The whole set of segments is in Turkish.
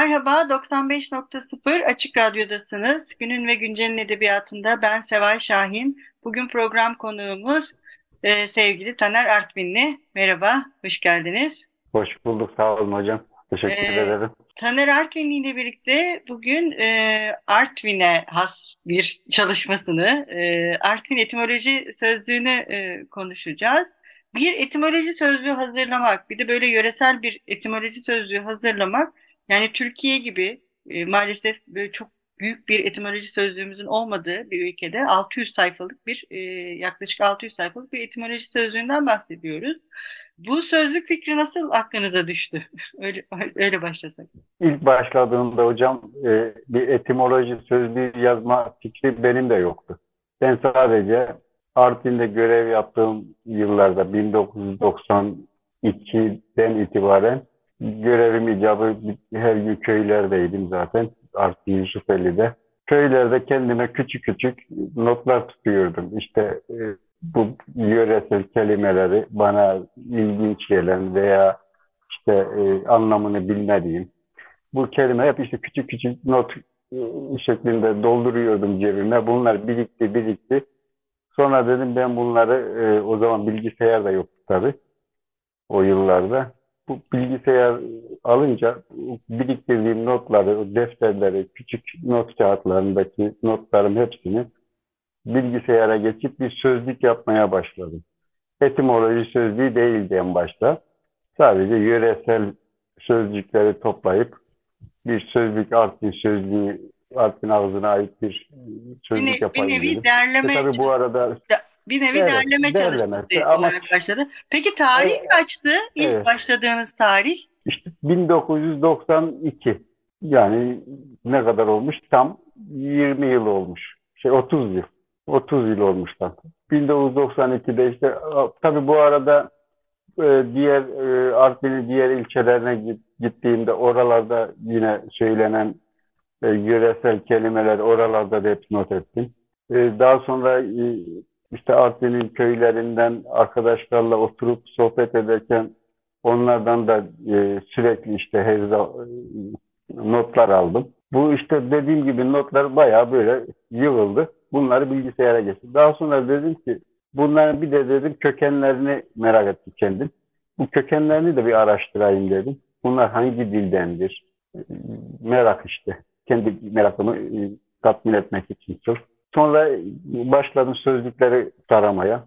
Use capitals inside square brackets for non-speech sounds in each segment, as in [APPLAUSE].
Merhaba, 95.0 Açık Radyo'dasınız. Günün ve Güncel'in edebiyatında ben Seval Şahin. Bugün program konuğumuz e, sevgili Taner Artvinli. Merhaba, hoş geldiniz. Hoş bulduk, sağ olun hocam. Teşekkür Ee, ederim. Taner Artvinli ile birlikte bugün e, Artvin'e has bir çalışmasını, e, Artvin etimoloji sözlüğünü e, konuşacağız. Bir etimoloji sözlüğü hazırlamak, bir de böyle yöresel bir etimoloji sözlüğü hazırlamak, yani Türkiye gibi e, maalesef böyle çok büyük bir etimoloji sözlüğümüzün olmadığı bir ülkede 600 sayfalık bir, e, yaklaşık 600 sayfalık bir etimoloji sözlüğünden bahsediyoruz. Bu sözlük fikri nasıl aklınıza düştü? [LAUGHS] Öyle, öyle başlasak. İlk başladığımda hocam e, bir etimoloji sözlüğü yazma fikri benim de yoktu. Ben sadece Artvin'de görev yaptığım yıllarda 1992'den itibaren görevim icabı her gün köylerdeydim zaten Artvin Yusufeli'de. Köylerde kendime küçük küçük notlar tutuyordum. İşte e, bu yöresel kelimeleri bana ilginç gelen veya işte e, anlamını bilmediğim bu kelime hep işte küçük küçük not e, şeklinde dolduruyordum cebime. Bunlar birikti birikti. Sonra dedim ben bunları o zaman bilgisayar da yoktu tabii o yıllarda. Bu bilgisayar alınca biriktirdiğim notları, defterleri, küçük not kağıtlarındaki notlarım hepsini bilgisayara geçip bir sözlük yapmaya başladım. Etimoloji sözlüğü değildi en başta. Sadece yöresel sözcükleri toplayıp bir sözlük, Artvin sözlüğü, Artvin ağzına ait bir sözlük Bir, ne- bir yapayım nevi dedim. derleme, Ve tabii bu arada bir nevi Evet, derleme derleme. çalışması Ama- başladı. Peki tarih Evet. kaçtı? İlk Evet. başladığınız tarih? işte 1992 yani ne kadar olmuş? Tam 20 yıl olmuş. Şey 30 yıl. 30 yıl olmuş tam. 1992'de işte tabii bu arada e, diğer e, Artvin'in diğer ilçelerine git- gittiğimde oralarda yine söylenen e, yöresel kelimeler oralarda da hep not ettim. Daha sonra işte Artvin'in köylerinden arkadaşlarla oturup sohbet ederken onlardan da e, sürekli işte hezza, e, notlar aldım. Bu işte dediğim gibi notlar bayağı böyle yığıldı. Bunları bilgisayara geçtim. Daha sonra dedim ki bunların bir de dedim kökenlerini merak ettim kendim. Bu kökenlerini de bir araştırayım dedim. Bunlar hangi dildendir? E, Merak işte. Kendi merakımı e, tatmin etmek için sırf. Sonra başladım sözlükleri taramaya.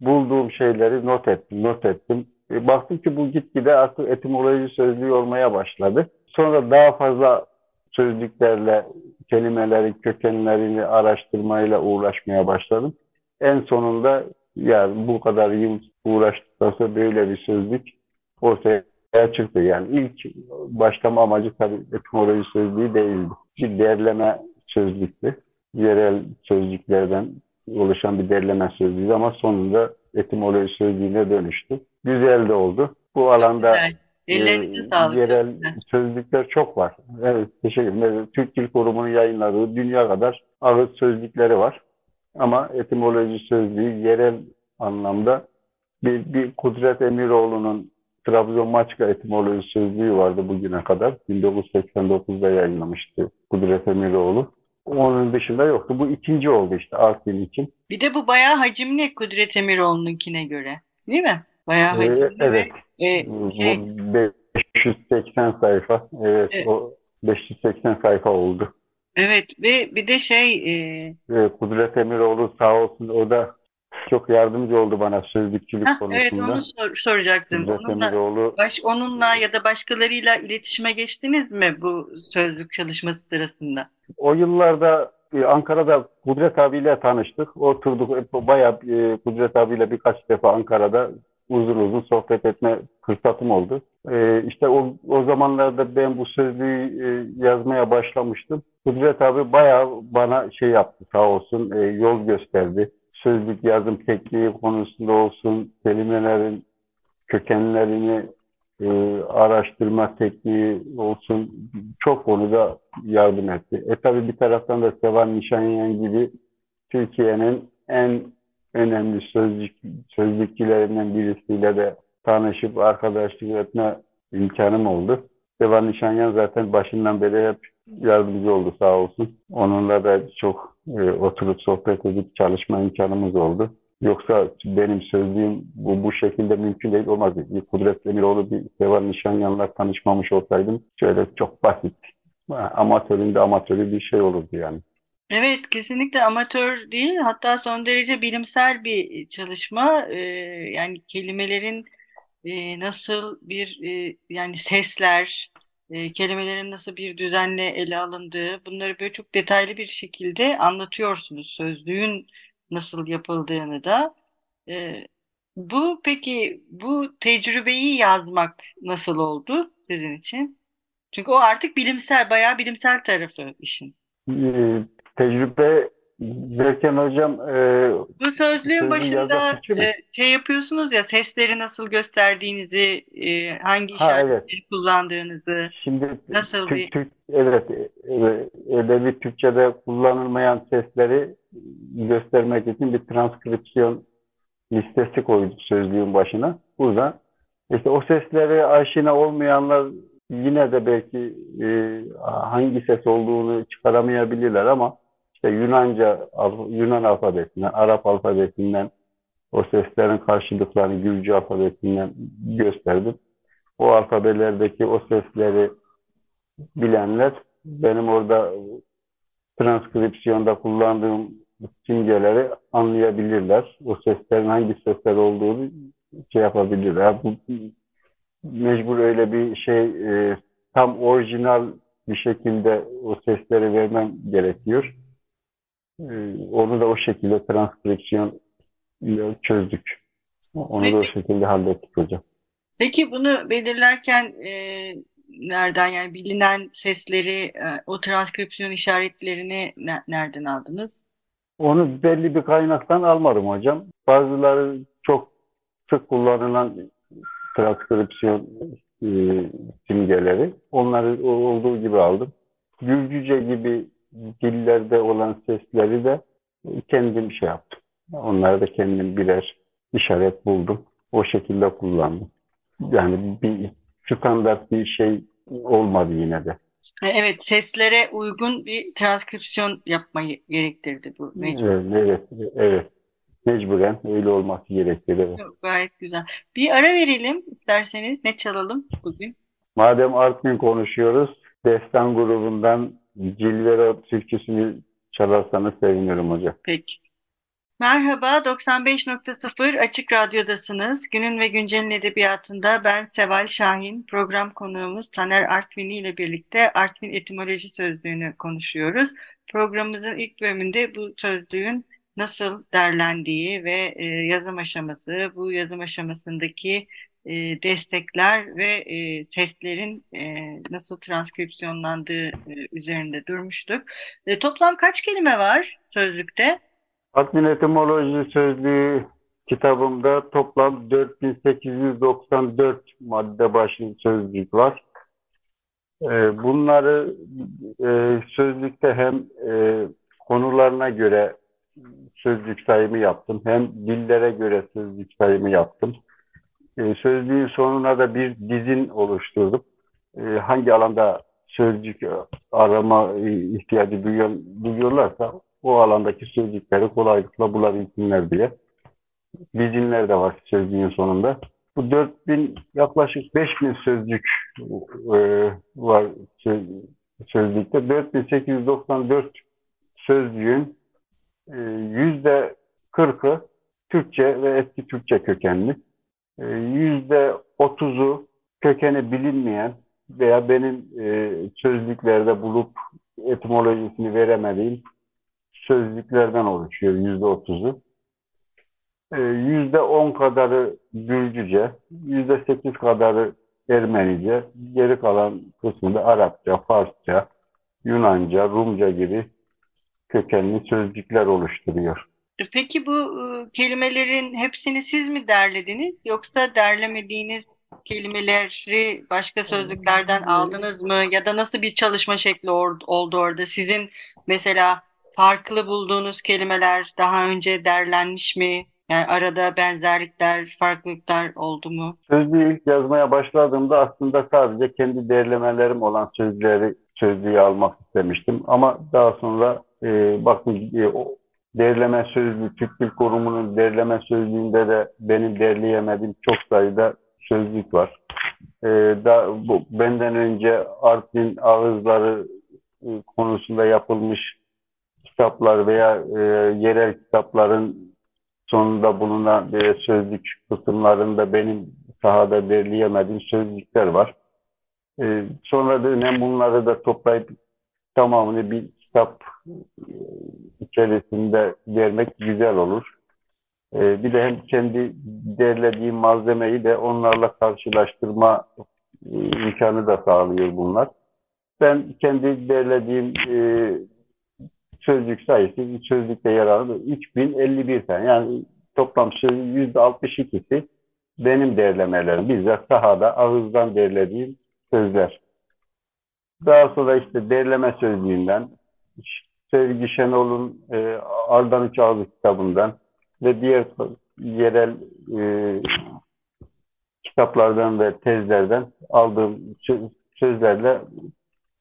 Bulduğum şeyleri not ettim, not ettim. E, baktım ki bu gitgide artık etimoloji sözlüğü olmaya başladı. Sonra daha fazla sözlüklerle kelimelerin kökenlerini araştırmayla uğraşmaya başladım. En sonunda yani bu kadar yıl uğraştıktan sonra böyle bir sözlük ortaya çıktı. Yani ilk başlama amacı tabii etimoloji sözlüğü değildi. Bir derleme sözlüktü. Yerel sözcüklerden oluşan bir derleme sözlüğü ama sonunda etimoloji sözlüğüne dönüştü. Güzel de oldu. Bu alanda. Ellerinize e, sağlık. yerel sözlükler çok var. Evet, teşekkür ederim. Türk Dil Kurumu'nun yayınladığı dünya kadar ağız sözlükleri var. Ama etimoloji sözlüğü yerel anlamda bir, bir Kudret Emiroğlu'nun Trabzon Maçka etimoloji sözlüğü vardı bugüne kadar. 1989'da yayınlamıştı Kudret Emiroğlu. Onun dışında yoktu. Bu ikinci oldu işte Artvin için. Bir de bu bayağı hacimli Kudret Emiroğlu'nunkine göre. Değil mi? Bayağı Ee, hacimli evet. ve e, şey, 580 sayfa. Evet, Evet. o 580 sayfa oldu. evet ve bir de şey e, Ee, Kudret Emiroğlu sağ olsun o da çok yardımcı oldu bana sözlükçülük hah, konusunda. evet onu sor- soracaktım. Emiroğlu baş, onunla ya da başkalarıyla iletişime geçtiniz mi bu sözlük çalışması sırasında? o yıllarda e, Ankara'da Kudret abiyle tanıştık. Oturduk. Bayağı e, Kudret abiyle birkaç defa Ankara'da uzun uzun sohbet etme fırsatım oldu. E, işte o, o zamanlarda ben bu sözlüğü e, yazmaya başlamıştım. Kudret abi bayağı bana şey yaptı sağ olsun e, yol gösterdi. Sözlük yazım tekniği konusunda olsun, kelimelerin kökenlerini e, araştırma tekniği olsun çok konuda yardım etti. E tabi bir taraftan da Sevan Nişanyan gibi Türkiye'nin en önemli sözlük, sözlükçülerinden birisiyle de tanışıp arkadaşlık etme imkanım oldu. Sevan Nişanyan zaten başından beri hep yardımcı oldu sağ olsun. Onunla da çok e, oturup sohbet edip çalışma imkanımız oldu. Yoksa benim sözlüğüm bu, bu şekilde mümkün değil olmaz. Bir Kudret Demiroğlu bir Seval Nişanyan'la tanışmamış olsaydım şöyle çok basit amatörün de amatörü bir şey olurdu yani. Evet, kesinlikle amatör değil, hatta son derece bilimsel bir çalışma. Ee, yani kelimelerin e, nasıl bir e, yani sesler, e, kelimelerin nasıl bir düzenle ele alındığı, bunları böyle çok detaylı bir şekilde anlatıyorsunuz. Sözlüğün nasıl yapıldığını da. E, bu peki bu tecrübeyi yazmak nasıl oldu sizin için? Çünkü o artık bilimsel, bayağı bilimsel tarafı işin. Ee, tecrübe derken hocam e, bu sözlüğün başında e, şey yapıyorsunuz ya sesleri nasıl gösterdiğinizi, e, hangi işaretleri evet. kullandığınızı, Şimdi nasıl Türk, bir... Türk, evet, evet, edebi Türkçe'de kullanılmayan sesleri göstermek için bir transkripsiyon listesi koyduk sözlüğün başına. Burada işte o sesleri aşina olmayanlar yine de belki e, hangi ses olduğunu çıkaramayabilirler ama işte Yunanca, Yunan alfabesinden, Arap alfabesinden o seslerin karşılıklarını Gürcü alfabesinden gösterdim. O alfabelerdeki o sesleri bilenler benim orada transkripsiyonda kullandığım simgeleri anlayabilirler. O seslerin hangi sesler olduğunu şey yapabilirler. Bu, mecbur öyle bir şey e, tam orijinal bir şekilde o sesleri vermem gerekiyor. E, onu da o şekilde transkripsiyon çözdük. Onu Peki. da o şekilde hallettik hocam. Peki bunu belirlerken e, nereden yani bilinen sesleri, e, o transkripsiyon işaretlerini ne, nereden aldınız? Onu belli bir kaynaktan almadım hocam. Bazıları çok sık kullanılan transkripsiyon e, simgeleri. Onları olduğu gibi aldım. Gürcüce gibi dillerde olan sesleri de kendim şey yaptım. Onları da kendim birer işaret buldum. O şekilde kullandım. Yani bir standart bir şey olmadı yine de. E, evet, seslere uygun bir transkripsiyon yapmayı gerektirdi bu mecbur. Evet, evet, evet. Mecburen öyle olması gerekir. Evet. Çok, gayet güzel. Bir ara verelim isterseniz. Ne çalalım bugün? Madem Artvin konuşuyoruz, Destan grubundan Cilvera türküsünü çalarsanız sevinirim hocam. Peki. Merhaba, 95.0 Açık Radyo'dasınız. Günün ve Güncel'in edebiyatında ben Seval Şahin, program konuğumuz Taner Artvin'i ile birlikte Artvin Etimoloji Sözlüğü'nü konuşuyoruz. Programımızın ilk bölümünde bu sözlüğün nasıl derlendiği ve e, yazım aşaması, bu yazım aşamasındaki e, destekler ve e, testlerin e, nasıl transkripsiyonlandığı e, üzerinde durmuştuk. E, toplam kaç kelime var sözlükte? Admin etimoloji sözlüğü kitabımda toplam 4894 madde başlı sözlük var. E, bunları e, sözlükte hem e, konularına göre sözlük sayımı yaptım. Hem dillere göre sözlük sayımı yaptım. E, sözlüğün sonuna da bir dizin oluşturdum. E, hangi alanda sözcük arama ihtiyacı duyuyor, duyuyorlarsa o alandaki sözcükleri kolaylıkla bulabilsinler diye. Dizinler de var sözlüğün sonunda. Bu 4000 yaklaşık 5000 sözcük e, var söz, sözlükte. 4894 sözcüğün e, yüzde kırkı Türkçe ve eski Türkçe kökenli. E, yüzde otuzu kökeni bilinmeyen veya benim e, sözlüklerde bulup etimolojisini veremediğim sözlüklerden oluşuyor yüzde otuzu. Ee, yüzde on kadarı Gürcüce, yüzde sekiz kadarı Ermenice, geri kalan kısmında Arapça, Farsça, Yunanca, Rumca gibi kökenli sözcükler oluşturuyor. E, peki bu e, kelimelerin hepsini siz mi derlediniz yoksa derlemediğiniz kelimeleri başka sözlüklerden aldınız mı ya da nasıl bir çalışma şekli oldu orada? Sizin mesela farklı bulduğunuz kelimeler daha önce derlenmiş mi? Yani arada benzerlikler, farklılıklar oldu mu? Sözlüğü ilk yazmaya başladığımda aslında sadece kendi derlemelerim olan sözleri sözlüğü almak istemiştim. Ama daha sonra e, bakın e, o derleme sözlüğü, Türk Dil Kurumu'nun derleme sözlüğünde de benim derleyemediğim çok sayıda sözlük var. E, da, bu, benden önce Artvin ağızları e, konusunda yapılmış kitaplar veya e, yerel kitapların sonunda bulunan e, sözlük kısımlarında benim sahada derleyemediğim sözlükler var. E, sonra dönem bunları da toplayıp tamamını bir kitap e, içerisinde vermek güzel olur. E, bir de hem kendi derlediğim malzemeyi de onlarla karşılaştırma e, imkanı da sağlıyor bunlar. Ben kendi derlediğim e, sözlük sayısı sözlükte yer alır. 3051 tane. Yani toplam sözlük %62'si benim derlemelerim. Bizzat sahada ağızdan derlediğim sözler. Daha sonra işte derleme sözlüğünden, Sevgi Şenol'un e, Ardan Üç Ağzı kitabından ve diğer yerel e, kitaplardan ve tezlerden aldığım sözlerle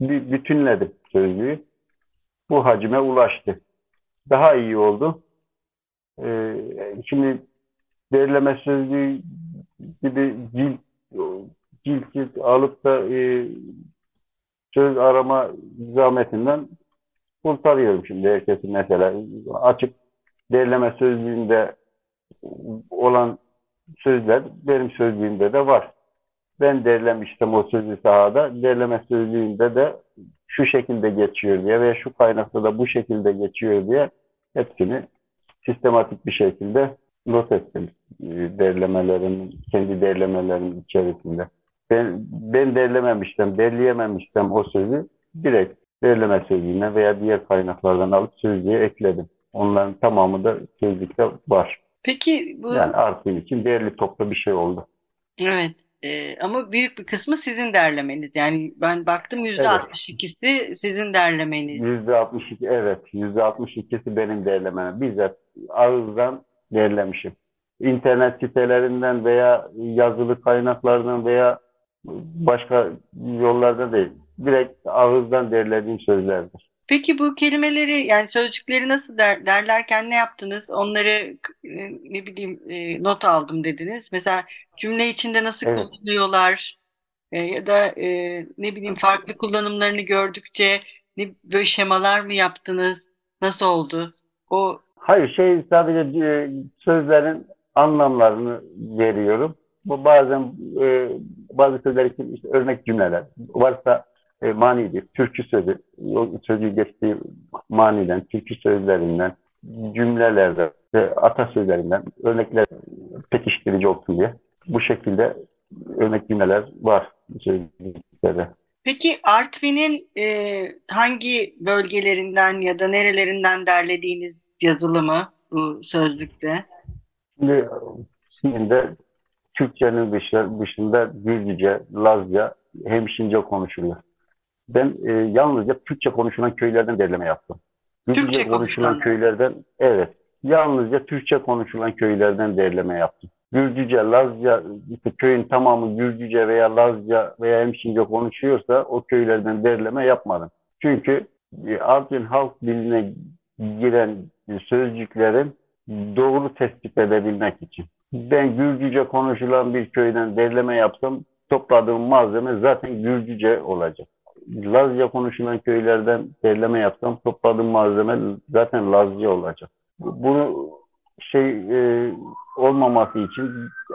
bütünledim sözlüğü bu hacime ulaştı. Daha iyi oldu. Ee, şimdi derleme sözlüğü gibi cilt, cilt, cilt alıp da e, söz arama zahmetinden kurtarıyorum şimdi herkesi mesela. Açık derleme sözlüğünde olan sözler benim sözlüğümde de var. Ben derlemiştim o sözlü sahada. Derleme sözlüğünde de şu şekilde geçiyor diye veya şu kaynakta da bu şekilde geçiyor diye hepsini sistematik bir şekilde not ettim e, derlemelerin, kendi derlemelerin içerisinde. Ben, ben derlememiştim, derleyememiştim o sözü direkt derleme sözlüğüne veya diğer kaynaklardan alıp sözlüğe ekledim. Onların tamamı da sözlükte var. Peki bu... Yani artı için değerli toplu bir şey oldu. Evet. Ee, ama büyük bir kısmı sizin derlemeniz. Yani ben baktım yüzde altmış ikisi sizin derlemeniz. Yüzde altmış iki, evet. Yüzde altmış ikisi benim derlemem. Bizzat ağızdan derlemişim. İnternet sitelerinden veya yazılı kaynaklardan veya başka yollarda değil. Direkt ağızdan derlediğim sözlerdir. Peki bu kelimeleri yani sözcükleri nasıl der, derlerken ne yaptınız? Onları e, ne bileyim e, not aldım dediniz. Mesela cümle içinde nasıl evet. kullanıyorlar? E, ya da ne bileyim farklı kullanımlarını gördükçe ne böyle şemalar mı yaptınız? Nasıl oldu? O Hayır şey sadece sözlerin anlamlarını veriyorum. Bu bazen e, bazı sözler için işte örnek cümleler varsa e, manidir. Türkçü sözü, sözü geçtiği maniden, türkçü sözlerinden, cümlelerden, ve atasözlerinden örnekler pekiştirici olsun diye bu şekilde örnek cümleler var sözlüklerde. Peki Artvin'in e, hangi bölgelerinden ya da nerelerinden derlediğiniz yazılı mı bu sözlükte? Şimdi, şimdi Türkçenin dışında Gürcüce, Lazca, Hemşince konuşuluyor ben e, yalnızca Türkçe konuşulan köylerden derleme yaptım. Türkçe Türkçe konuşulan köylerden, evet. Yalnızca Türkçe konuşulan köylerden derleme yaptım. Gürcüce, Lazca, işte köyün tamamı Gürcüce veya Lazca veya Hemşince konuşuyorsa o köylerden derleme yapmadım. Çünkü e, Artvin halk diline giren sözcüklerin doğru tespit edebilmek için. Ben Gürcüce konuşulan bir köyden derleme yapsam topladığım malzeme zaten Gürcüce olacak. Lazca konuşulan köylerden derleme yapsam topladığım malzeme zaten Lazca olacak. Bunu şey e, olmaması için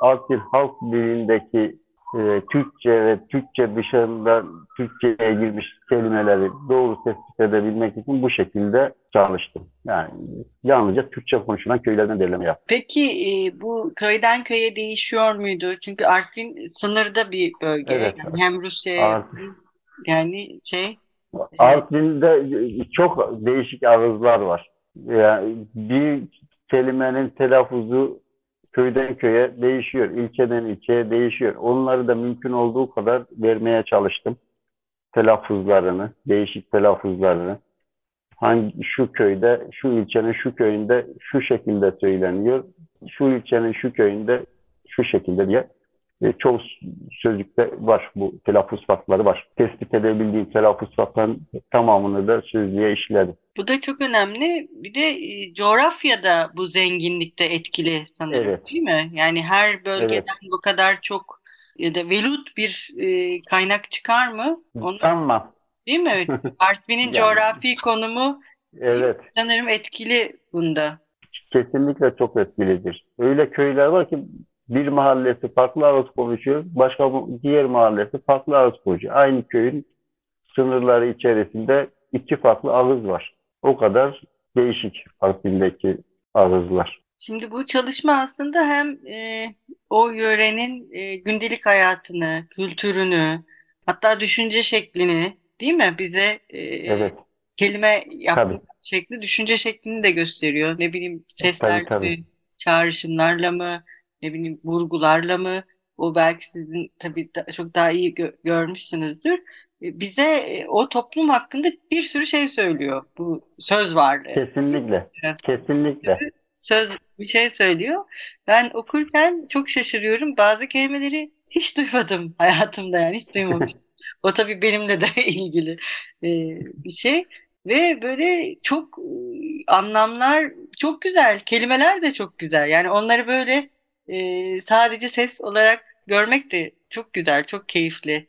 Artvin halk dilindeki e, Türkçe ve Türkçe dışında Türkçe'ye girmiş kelimeleri doğru tespit edebilmek için bu şekilde çalıştım. Yani yalnızca Türkçe konuşulan köylerden derleme yaptım. Peki e, bu köyden köye değişiyor muydu? Çünkü Artvin sınırda bir bölge. Evet. Yani hem Rusya'ya Artvin, yani şey Artvin'de çok değişik ağızlar var. Yani bir kelimenin telaffuzu köyden köye değişiyor, ilçeden ilçeye değişiyor. Onları da mümkün olduğu kadar vermeye çalıştım. Telaffuzlarını, değişik telaffuzlarını. Hangi şu köyde, şu ilçenin şu köyünde şu şekilde söyleniyor. Şu ilçenin şu köyünde şu şekilde diye e, çoğu sözlükte var bu telaffuz farkları var. Tespit edebildiğim telaffuz farklarının tamamını da sözlüğe işledim. Bu da çok önemli. Bir de e, coğrafyada bu zenginlikte etkili sanırım Evet. değil mi? Yani her bölgeden Evet. bu kadar çok ya da velut bir e, kaynak çıkar mı? Onu, Tamam. değil mi? [LAUGHS] Artvin'in Yani- coğrafi konumu Evet. sanırım etkili bunda. Kesinlikle çok etkilidir. Öyle köyler var ki bir mahallesi farklı ağız konuşuyor, başka diğer mahallesi farklı ağız konuşuyor. Aynı köyün sınırları içerisinde iki farklı ağız var. O kadar değişik Artvin'deki ağızlar. Şimdi bu çalışma aslında hem e, o yörenin e, gündelik hayatını, kültürünü, hatta düşünce şeklini değil mi bize e, Evet, kelime yapma tabii. şekli, düşünce şeklini de gösteriyor. Ne bileyim seslerle tabii. mi, çağrışımlarla mı, ne bileyim vurgularla mı? O belki sizin tabii da- çok daha iyi gö- görmüşsünüzdür. E, Bize e, o toplum hakkında bir sürü şey söylüyor bu söz varlığı. Kesinlikle, Evet. kesinlikle. söz bir şey söylüyor. Ben okurken çok şaşırıyorum. Bazı kelimeleri hiç [LAUGHS] duymadım hayatımda yani hiç duymamıştım. O tabii benimle de [LAUGHS] ilgili e, bir şey. Ve böyle çok anlamlar çok güzel. Kelimeler de çok güzel. Yani onları böyle e, sadece ses olarak görmek de çok güzel, çok keyifli.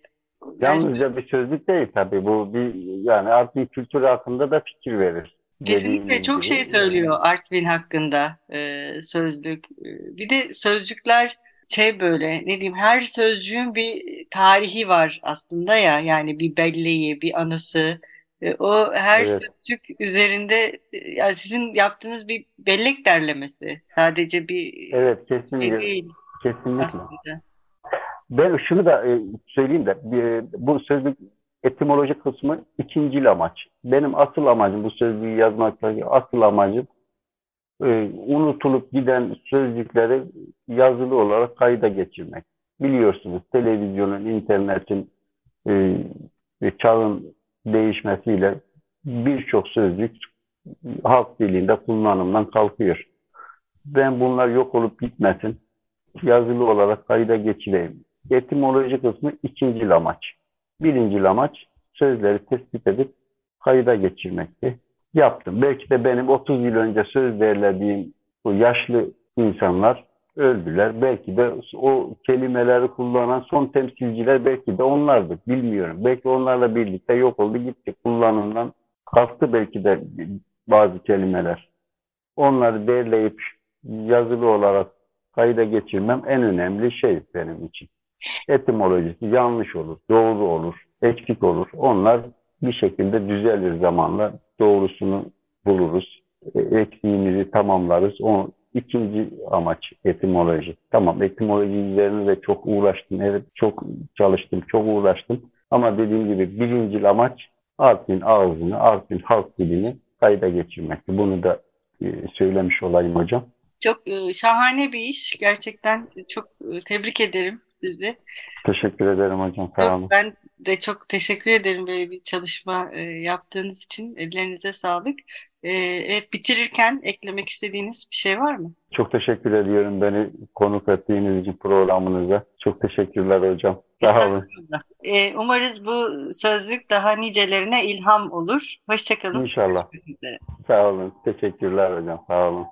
Yalnızca bir sözlük değil tabii. Bu bir yani Artvin kültürü hakkında da fikir verir. Kesinlikle çok şey söylüyor Artvin hakkında e, sözlük. E, Bir de sözcükler şey böyle ne diyeyim her sözcüğün bir tarihi var aslında ya yani bir belleği, bir anısı. E, o her Evet. sözcük üzerinde e, yani sizin yaptığınız bir bellek derlemesi. Sadece bir Evet, şey kesinlikle. değil Kesinlikle. aslında. Ben şunu da e, söyleyeyim de bu sözlük etimoloji kısmı ikincil amaç. Benim asıl amacım bu sözlüğü yazmakla asıl amacım unutulup giden sözcükleri yazılı olarak kayda geçirmek. Biliyorsunuz televizyonun, internetin ve çağın değişmesiyle birçok sözcük halk dilinde kullanımdan kalkıyor. Ben bunlar yok olup gitmesin yazılı olarak kayda geçireyim. Etimoloji kısmı ikinci amaç. Birinci amaç sözleri tespit edip kayda geçirmekti. Yaptım. Belki de benim 30 yıl önce söz derlediğim bu yaşlı insanlar öldüler. Belki de o kelimeleri kullanan son temsilciler belki de onlardır. Bilmiyorum. Belki onlarla birlikte yok oldu gitti. Kullanımdan kalktı belki de bazı kelimeler. Onları derleyip yazılı olarak kayda geçirmem en önemli şey benim için. Etimolojisi yanlış olur, doğru olur, eksik olur. Onlar bir şekilde düzelir zamanla. Doğrusunu buluruz. E, Eksiğimizi tamamlarız. O ikinci amaç etimoloji. Tamam etimoloji üzerine de çok uğraştım. Evet çok çalıştım, çok uğraştım. Ama dediğim gibi birinci amaç Artvin ağzını, Artvin halk dilini kayda geçirmekti. Bunu da e, söylemiş olayım hocam. Çok e, şahane bir iş. Gerçekten çok e, tebrik ederim sizi. Teşekkür ederim hocam. Sağ olun. Ben de çok teşekkür ederim böyle bir çalışma e, yaptığınız için. Ellerinize sağlık. E, evet bitirirken eklemek istediğiniz bir şey var mı? Çok teşekkür ediyorum beni konuk ettiğiniz için programınıza. Çok teşekkürler hocam. Sağ olun. E, umarız bu sözlük daha nicelerine ilham olur. Hoşçakalın. İnşallah. Sağ olun. Teşekkürler hocam. Sağ olun.